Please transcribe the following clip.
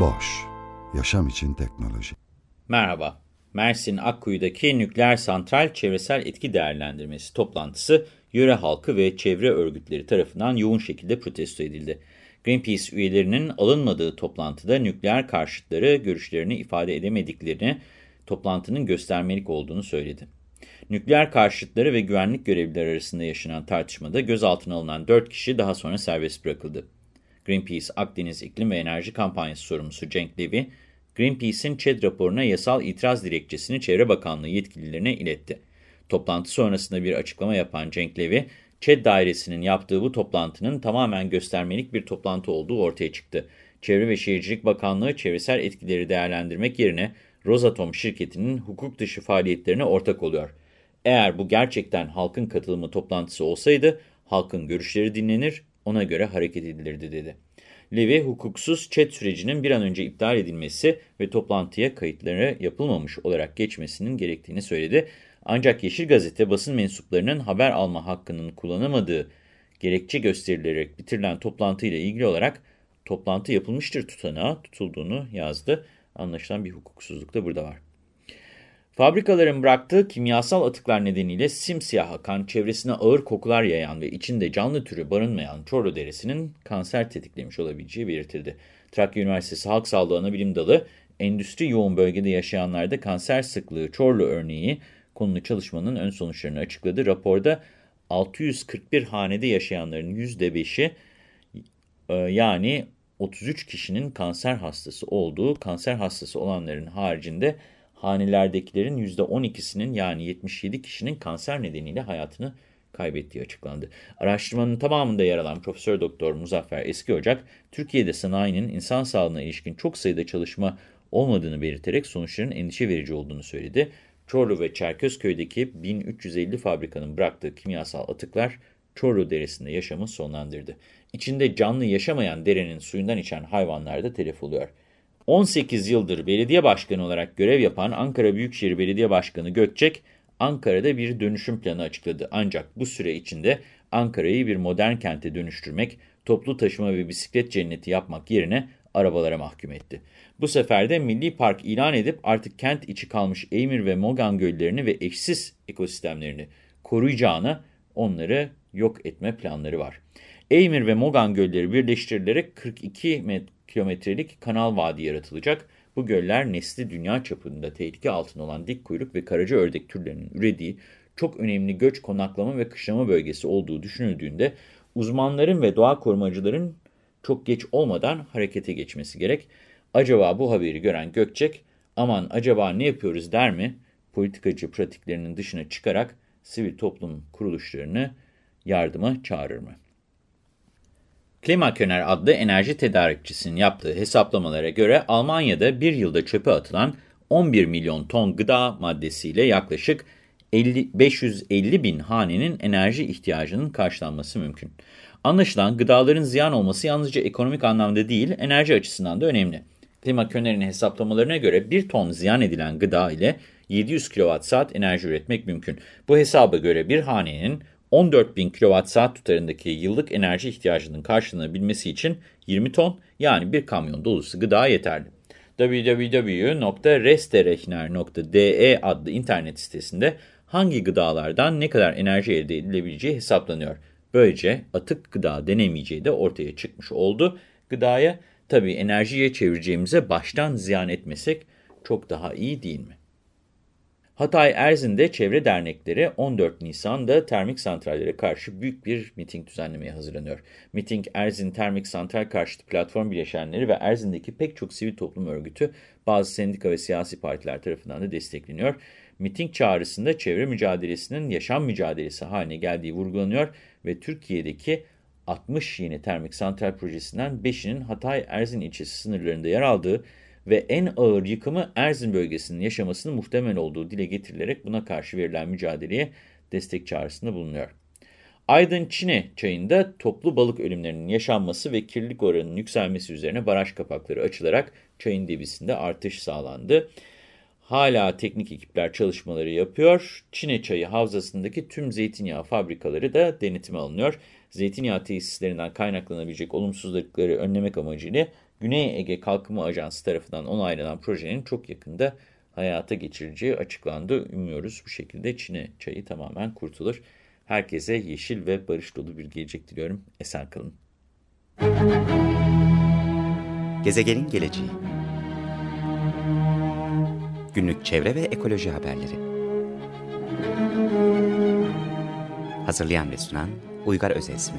Boş, yaşam için teknoloji. Merhaba, Mersin Akkuyu'daki nükleer santral çevresel etki değerlendirmesi toplantısı yöre halkı ve çevre örgütleri tarafından yoğun şekilde protesto edildi. Greenpeace üyelerinin alınmadığı toplantıda nükleer karşıtları görüşlerini ifade edemediklerini, toplantının göstermelik olduğunu söyledi. Nükleer karşıtları ve güvenlik görevlileri arasında yaşanan tartışmada gözaltına alınan 4 kişi daha sonra serbest bırakıldı. Greenpeace Akdeniz İklim ve Enerji Kampanyası sorumlusu Cenk Levy, Greenpeace'in ÇED raporuna yasal itiraz dilekçesini Çevre Bakanlığı yetkililerine iletti. Toplantı sonrasında bir açıklama yapan Cenk Levy, ÇED dairesinin yaptığı bu toplantının tamamen göstermelik bir toplantı olduğu ortaya çıktı. Çevre ve Şehircilik Bakanlığı çevresel etkileri değerlendirmek yerine Rosatom şirketinin hukuk dışı faaliyetlerine ortak oluyor. Eğer bu gerçekten halkın katılımı toplantısı olsaydı, halkın görüşleri dinlenir, ona göre hareket edilirdi dedi. Levy, hukuksuz chat sürecinin bir an önce iptal edilmesi ve toplantıya kayıtları yapılmamış olarak geçmesinin gerektiğini söyledi. Ancak Yeşil Gazete basın mensuplarının haber alma hakkının kullanamadığı gerekçe gösterilerek bitirilen toplantıyla ilgili olarak toplantı yapılmıştır tutanağı tutulduğunu yazdı. Anlaşılan bir hukuksuzluk da burada var. Fabrikaların bıraktığı kimyasal atıklar nedeniyle simsiyah akan, çevresine ağır kokular yayan ve içinde canlı türü barınmayan Çorlu Deresi'nin kanser tetiklemiş olabileceği belirtildi. Trakya Üniversitesi Halk Sağlığı Anabilim Dalı, endüstri yoğun bölgede yaşayanlarda kanser sıklığı Çorlu örneği konulu çalışmanın ön sonuçlarını açıkladı. Raporda 641 hanede yaşayanların %5'i e, yani 33 kişinin kanser hastası olduğu, kanser hastası olanların haricinde hanelerdekilerin %12'sinin yani 77 kişinin kanser nedeniyle hayatını kaybettiği açıklandı. Araştırmanın tamamında yer alan Profesör Doktor Muzaffer Eski Ocak, Türkiye'de sanayinin insan sağlığına ilişkin çok sayıda çalışma olmadığını belirterek sonuçların endişe verici olduğunu söyledi. Çorlu ve Çerkezköy'deki 1350 fabrikanın bıraktığı kimyasal atıklar Çorlu Deresi'nde yaşamı sonlandırdı. İçinde canlı yaşamayan derenin suyundan içen hayvanlar da telef oluyor. 18 yıldır belediye başkanı olarak görev yapan Ankara Büyükşehir Belediye Başkanı Gökçek, Ankara'da bir dönüşüm planı açıkladı. Ancak bu süre içinde Ankara'yı bir modern kente dönüştürmek, toplu taşıma ve bisiklet cenneti yapmak yerine arabalara mahkum etti. Bu sefer de milli park ilan edip artık kent içi kalmış Eymir ve Mogan göllerini ve eşsiz ekosistemlerini koruyacağına onları yok etme planları var. Eymir ve Mogan gölleri birleştirilerek 42 kilometrelik kanal vadi yaratılacak. Bu göller nesli dünya çapında tehlike altında olan dik kuyruk ve karaca ördek türlerinin ürediği çok önemli göç, konaklama ve kışlama bölgesi olduğu düşünüldüğünde uzmanların ve doğa korumacıların çok geç olmadan harekete geçmesi gerek. Acaba bu haberi gören Gökçek, aman acaba ne yapıyoruz der mi? Politikacı pratiklerinin dışına çıkarak sivil toplum kuruluşlarını yardıma çağırır mı? Klimaköner adlı enerji tedarikçisinin yaptığı hesaplamalara göre Almanya'da bir yılda çöpe atılan 11 milyon ton gıda maddesiyle yaklaşık 50, 550 bin hanenin enerji ihtiyacının karşılanması mümkün. Anlaşılan gıdaların ziyan olması yalnızca ekonomik anlamda değil, enerji açısından da önemli. Klimaköner'in hesaplamalarına göre 1 ton ziyan edilen gıda ile 700 kWh enerji üretmek mümkün. Bu hesaba göre bir hanenin 14.000 kWh tutarındaki yıllık enerji ihtiyacının karşılanabilmesi için 20 ton yani bir kamyon dolusu gıda yeterli. www.resterechner.de adlı internet sitesinde hangi gıdalardan ne kadar enerji elde edilebileceği hesaplanıyor. Böylece atık gıda denemeyeceği de ortaya çıkmış oldu. Gıdaya tabii enerjiye çevireceğimize baştan ziyan etmesek çok daha iyi değil mi? Hatay Erzin'de çevre dernekleri 14 Nisan'da termik santrallere karşı büyük bir miting düzenlemeye hazırlanıyor. Miting Erzin Termik Santral Karşıtı Platform Bileşenleri ve Erzin'deki pek çok sivil toplum örgütü, bazı sendika ve siyasi partiler tarafından da destekleniyor. Miting çağrısında çevre mücadelesinin yaşam mücadelesi haline geldiği vurgulanıyor ve Türkiye'deki 60 yeni termik santral projesinden 5'inin Hatay-Erzin ilçesi sınırlarında yer aldığı ve en ağır yıkımı Erzin bölgesinin yaşamasının muhtemel olduğu dile getirilerek buna karşı verilen mücadeleye destek çağrısında bulunuyor. Aydın Çine çayında toplu balık ölümlerinin yaşanması ve kirlilik oranının yükselmesi üzerine baraj kapakları açılarak çayın debisinde artış sağlandı. Hala teknik ekipler çalışmaları yapıyor. Çine çayı havzasındaki tüm zeytinyağı fabrikaları da denetime alınıyor. Zeytinyağı tesislerinden kaynaklanabilecek olumsuzlukları önlemek amacıyla Güney Ege Kalkınma Ajansı tarafından onaylanan projenin çok yakında hayata geçirileceği açıklandı. Umuyoruz bu şekilde Çin'e çayı tamamen kurtulur. Herkese yeşil ve barış dolu bir gelecek diliyorum. Esen kalın. Gezegenin geleceği Günlük çevre ve ekoloji haberleri Hazırlayan ve sunan Uygar Özesmi